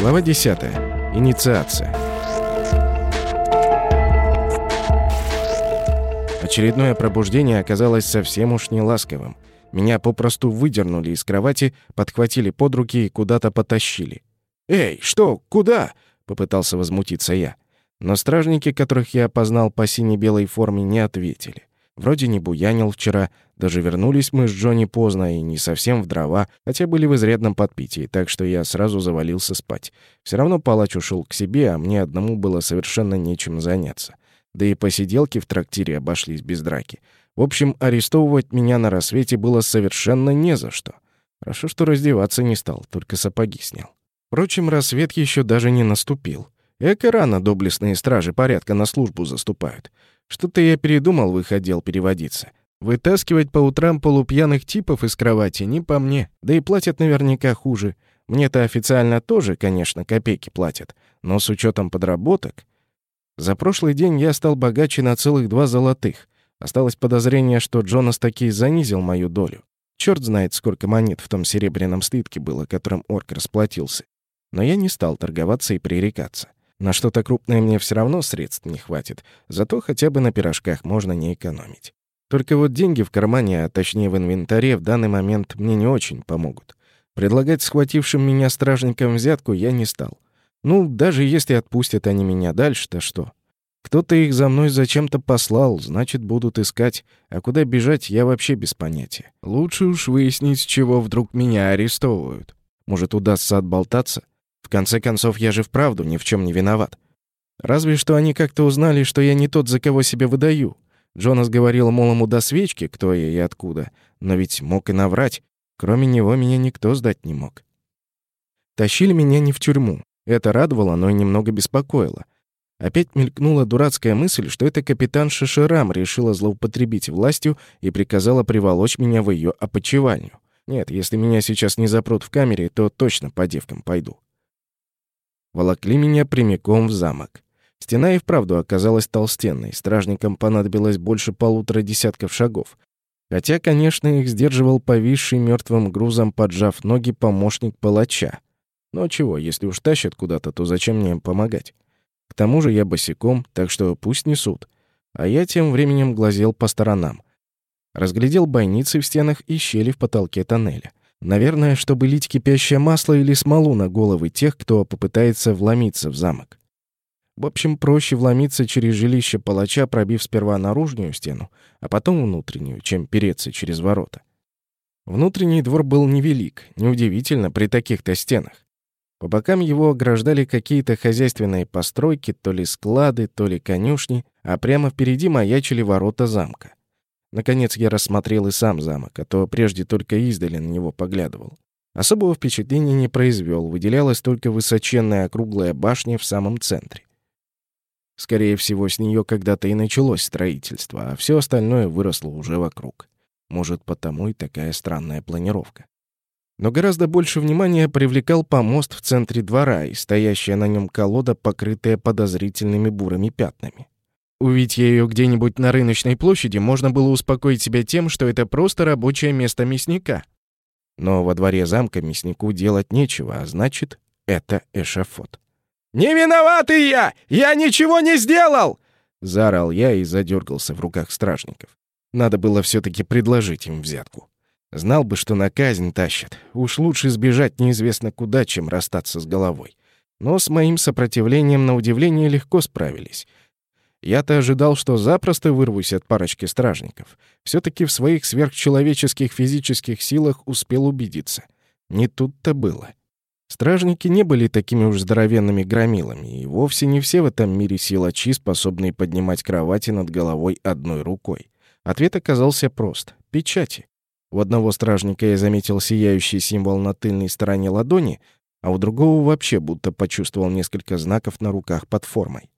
Глава 10. Инициация. Очередное пробуждение оказалось совсем уж не ласковым. Меня попросту выдернули из кровати, подхватили под руки и куда-то потащили. «Эй, что? Куда?» — попытался возмутиться я. Но стражники, которых я опознал по сине-белой форме, не ответили. Вроде не буянил вчера, даже вернулись мы с Джонни поздно и не совсем в дрова, хотя были в изрядном подпитии, так что я сразу завалился спать. Все равно палач ушел к себе, а мне одному было совершенно нечем заняться. Да и посиделки в трактире обошлись без драки. В общем, арестовывать меня на рассвете было совершенно не за что. Хорошо, что раздеваться не стал, только сапоги снял. Впрочем, рассвет еще даже не наступил. Эко рано доблестные стражи порядка на службу заступают. Что-то я передумал в их отдел переводиться. Вытаскивать по утрам полупьяных типов из кровати не по мне, да и платят наверняка хуже. Мне-то официально тоже, конечно, копейки платят, но с учетом подработок... За прошлый день я стал богаче на целых два золотых. Осталось подозрение, что Джонас таки занизил мою долю. Черт знает, сколько монет в том серебряном слитке было, которым орк расплатился. Но я не стал торговаться и пререкаться. На что-то крупное мне все равно средств не хватит, зато хотя бы на пирожках можно не экономить. Только вот деньги в кармане, а точнее в инвентаре, в данный момент мне не очень помогут. Предлагать схватившим меня стражникам взятку я не стал. Ну, даже если отпустят они меня дальше, то что? Кто-то их за мной зачем-то послал, значит, будут искать. А куда бежать, я вообще без понятия. Лучше уж выяснить, с чего вдруг меня арестовывают. Может, удастся отболтаться? В конце концов, я же вправду ни в чем не виноват. Разве что они как-то узнали, что я не тот, за кого себя выдаю. Джонас говорил, мол, ему до свечки, кто я и откуда. Но ведь мог и наврать. Кроме него меня никто сдать не мог. Тащили меня не в тюрьму. Это радовало, но и немного беспокоило. Опять мелькнула дурацкая мысль, что это капитан Шишерам решила злоупотребить властью и приказала приволочь меня в ее опочивальню. Нет, если меня сейчас не запрут в камере, то точно по девкам пойду волокли меня прямиком в замок. Стена и вправду оказалась толстенной, стражникам понадобилось больше полутора десятков шагов. Хотя, конечно, их сдерживал повисший мертвым грузом, поджав ноги, помощник палача. Но чего, если уж тащат куда-то, то зачем мне им помогать? К тому же я босиком, так что пусть несут. А я тем временем глазел по сторонам. Разглядел бойницы в стенах и щели в потолке тоннеля. Наверное, чтобы лить кипящее масло или смолу на головы тех, кто попытается вломиться в замок. В общем, проще вломиться через жилище палача, пробив сперва наружную стену, а потом внутреннюю, чем переться через ворота. Внутренний двор был невелик, неудивительно при таких-то стенах. По бокам его ограждали какие-то хозяйственные постройки, то ли склады, то ли конюшни, а прямо впереди маячили ворота замка. Наконец я рассмотрел и сам замок, а то прежде только издали на него поглядывал. Особого впечатления не произвел, выделялась только высоченная округлая башня в самом центре. Скорее всего, с нее когда-то и началось строительство, а все остальное выросло уже вокруг. Может, потому и такая странная планировка. Но гораздо больше внимания привлекал помост в центре двора и стоящая на нем колода, покрытая подозрительными бурыми пятнами. Увидеть ее где-нибудь на рыночной площади, можно было успокоить себя тем, что это просто рабочее место мясника. Но во дворе замка мяснику делать нечего, а значит, это эшафот. «Не виноватый я! Я ничего не сделал!» Заорал я и задергался в руках стражников. Надо было все таки предложить им взятку. Знал бы, что на казнь тащат. Уж лучше сбежать неизвестно куда, чем расстаться с головой. Но с моим сопротивлением, на удивление, легко справились — я-то ожидал, что запросто вырвусь от парочки стражников. все таки в своих сверхчеловеческих физических силах успел убедиться. Не тут-то было. Стражники не были такими уж здоровенными громилами, и вовсе не все в этом мире силачи, способные поднимать кровати над головой одной рукой. Ответ оказался прост — печати. У одного стражника я заметил сияющий символ на тыльной стороне ладони, а у другого вообще будто почувствовал несколько знаков на руках под формой.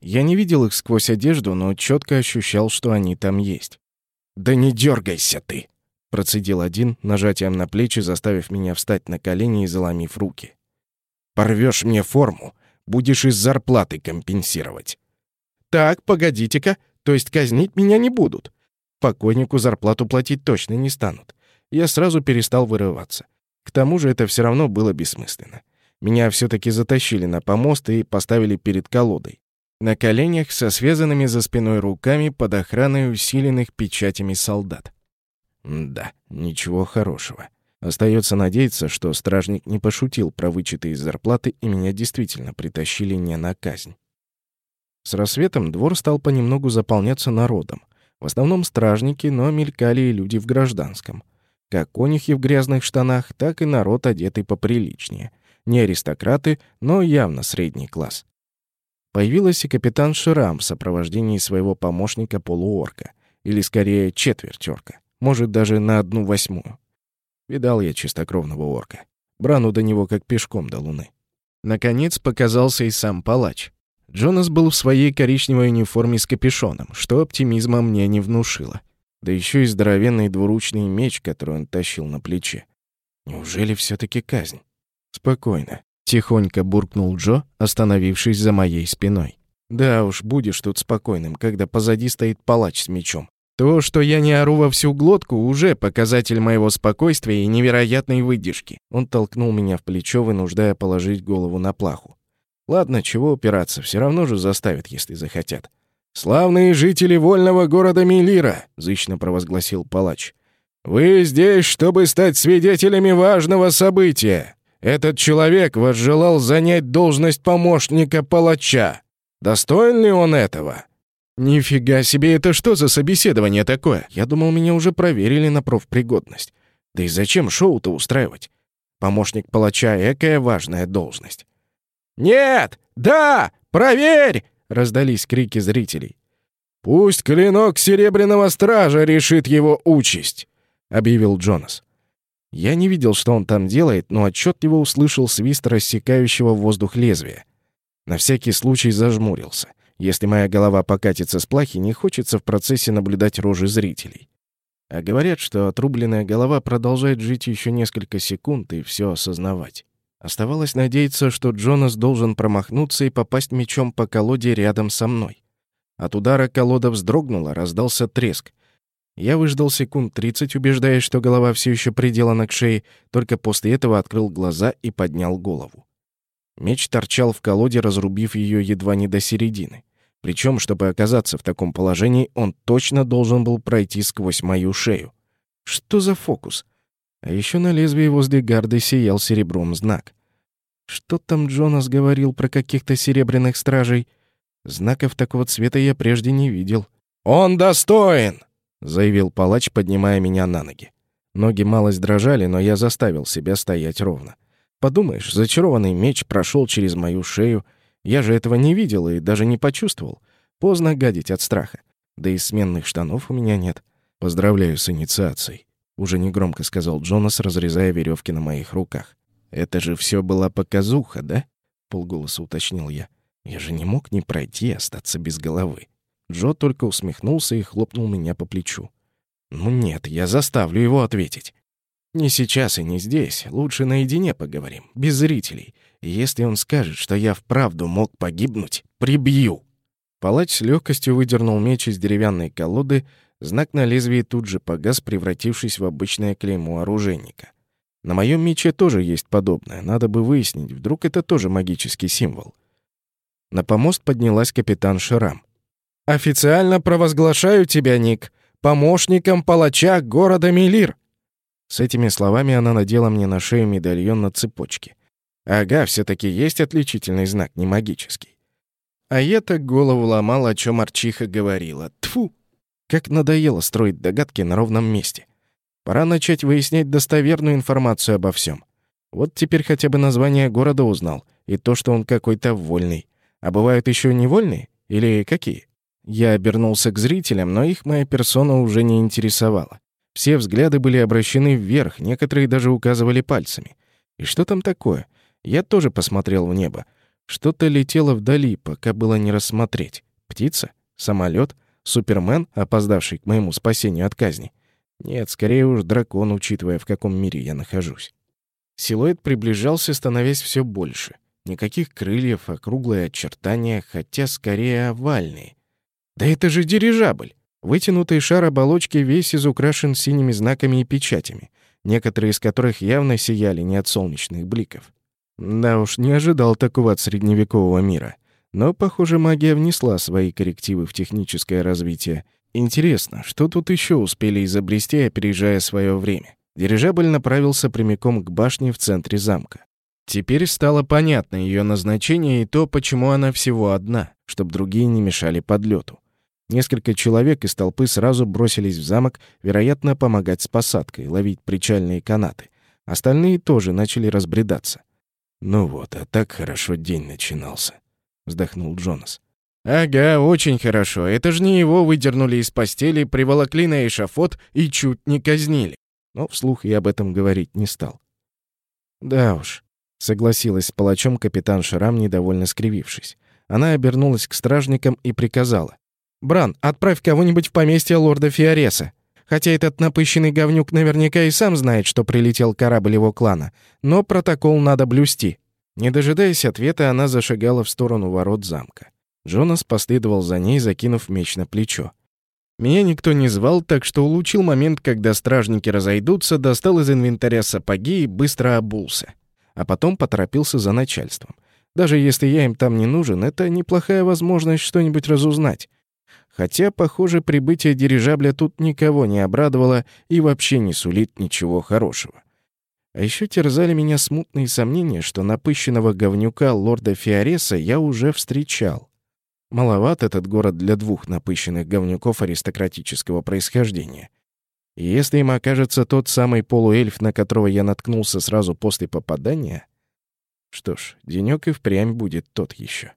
Я не видел их сквозь одежду, но четко ощущал, что они там есть. «Да не дергайся ты!» — процедил один, нажатием на плечи, заставив меня встать на колени и заломив руки. «Порвешь мне форму, будешь из зарплаты компенсировать». «Так, погодите-ка, то есть казнить меня не будут. Покойнику зарплату платить точно не станут. я сразу перестал вырываться. К тому же это все равно было бессмысленно. Меня все таки затащили на помост и поставили перед колодой. На коленях со связанными за спиной руками под охраной усиленных печатями солдат. Да, ничего хорошего. Остается надеяться, что стражник не пошутил про вычеты из зарплаты и меня действительно притащили не на казнь. С рассветом двор стал понемногу заполняться народом. В основном стражники, но мелькали и люди в гражданском. Как конюхи в грязных штанах, так и народ, одетый поприличнее. Не аристократы, но явно средний класс. Появилась и капитан Ширам в сопровождении своего помощника-полуорка. Или, скорее, четверть орка. Может, даже на одну восьмую. Видал я чистокровного орка. Брану до него как пешком до луны. Наконец показался и сам палач. Джонас был в своей коричневой униформе с капюшоном, что оптимизма мне не внушило. Да еще и здоровенный двуручный меч, который он тащил на плече. Неужели все таки казнь? Спокойно. Тихонько буркнул Джо, остановившись за моей спиной. Да уж, будешь тут спокойным, когда позади стоит палач с мечом. То, что я не ору во всю глотку, уже показатель моего спокойствия и невероятной выдержки. Он толкнул меня в плечо, вынуждая положить голову на плаху. Ладно, чего упираться, все равно же заставят, если захотят. «Славные жители вольного города Милира!» — зычно провозгласил палач. «Вы здесь, чтобы стать свидетелями важного события. Этот человек возжелал занять должность помощника палача. Достоин ли он этого?» «Нифига себе, это что за собеседование такое? Я думал, меня уже проверили на профпригодность. Да и зачем шоу-то устраивать? Помощник палача — экая важная должность». «Нет! Да! Проверь!» — раздались крики зрителей. «Пусть клинок Серебряного Стража решит его участь», — объявил Джонас. Я не видел, что он там делает, но отчетливо услышал свист рассекающего воздух лезвия. На всякий случай зажмурился. Если моя голова покатится с плахи, не хочется в процессе наблюдать рожи зрителей. А говорят, что отрубленная голова продолжает жить еще несколько секунд и все осознавать. Оставалось надеяться, что Джонас должен промахнуться и попасть мечом по колоде рядом со мной. От удара колода вздрогнула, раздался треск. Я выждал секунд тридцать, убеждаясь, что голова все еще приделана к шее, только после этого открыл глаза и поднял голову. Меч торчал в колоде, разрубив ее едва не до середины. Причем, чтобы оказаться в таком положении, он точно должен был пройти сквозь мою шею. Что за фокус? А еще на лезвии возле гарды сиял серебром знак. Что там Джонас говорил про каких-то серебряных стражей? Знаков такого цвета я прежде не видел. «Он достоин!» — заявил палач, поднимая меня на ноги. Ноги малость дрожали, но я заставил себя стоять ровно. Подумаешь, зачарованный меч прошел через мою шею — я же этого не видел и даже не почувствовал. Поздно гадить от страха. Да и сменных штанов у меня нет. Поздравляю с инициацией. Уже негромко сказал Джонас, разрезая веревки на моих руках. Это же все была показуха, да? Полголоса уточнил я. Я же не мог не пройти и остаться без головы. Джо только усмехнулся и хлопнул меня по плечу. «Ну нет, я заставлю его ответить. Не сейчас и не здесь, лучше наедине поговорим, без зрителей. Если он скажет, что я вправду мог погибнуть, прибью. Палач с легкостью выдернул меч из деревянной колоды, знак на лезвии тут же погас, превратившись в обычное клеймо оружейника. На моем мече тоже есть подобное, надо бы выяснить, вдруг это тоже магический символ. На помост поднялась капитан Шрам. «Официально провозглашаю тебя, Ник, помощником палача города Милир!» С этими словами она надела мне на шею медальон на цепочке. Ага, все таки есть отличительный знак, не магический. А я так голову ломал, о чем Арчиха говорила. Тфу! Как надоело строить догадки на ровном месте. Пора начать выяснять достоверную информацию обо всем. Вот теперь хотя бы название города узнал, и то, что он какой-то вольный. А бывают еще невольные? Или какие? Я обернулся к зрителям, но их моя персона уже не интересовала. Все взгляды были обращены вверх, некоторые даже указывали пальцами. И что там такое? Я тоже посмотрел в небо. Что-то летело вдали, пока было не рассмотреть. Птица? Самолет? Супермен, опоздавший к моему спасению от казни? Нет, скорее уж дракон, учитывая, в каком мире я нахожусь. Силуэт приближался, становясь все больше. Никаких крыльев, округлые очертания, хотя скорее овальные. Да это же дирижабль! Вытянутый шар оболочки весь изукрашен синими знаками и печатями. некоторые из которых явно сияли не от солнечных бликов. Да уж, не ожидал такого от средневекового мира. Но, похоже, магия внесла свои коррективы в техническое развитие. Интересно, что тут еще успели изобрести, опережая свое время? Дирижабль направился прямиком к башне в центре замка. Теперь стало понятно ее назначение и то, почему она всего одна, чтобы другие не мешали подлету. Несколько человек из толпы сразу бросились в замок, вероятно, помогать с посадкой, ловить причальные канаты. Остальные тоже начали разбредаться. «Ну вот, а так хорошо день начинался», — вздохнул Джонас. «Ага, очень хорошо. Это же не его выдернули из постели, приволокли на эшафот и чуть не казнили». Но вслух я об этом говорить не стал. «Да уж», — согласилась с палачом капитан Шрам, недовольно скривившись. Она обернулась к стражникам и приказала. «Бран, отправь кого-нибудь в поместье лорда Фиореса. Хотя этот напыщенный говнюк наверняка и сам знает, что прилетел корабль его клана. Но протокол надо блюсти». Не дожидаясь ответа, она зашагала в сторону ворот замка. Джонас последовал за ней, закинув меч на плечо. Меня никто не звал, так что улучил момент, когда стражники разойдутся, достал из инвентаря сапоги и быстро обулся. А потом поторопился за начальством. Даже если я им там не нужен, это неплохая возможность что-нибудь разузнать. Хотя, похоже, прибытие дирижабля тут никого не обрадовало и вообще не сулит ничего хорошего. А еще терзали меня смутные сомнения, что напыщенного говнюка лорда Фиореса я уже встречал. Маловат этот город для двух напыщенных говнюков аристократического происхождения. И если им окажется тот самый полуэльф, на которого я наткнулся сразу после попадания... Что ж, денёк и впрямь будет тот еще.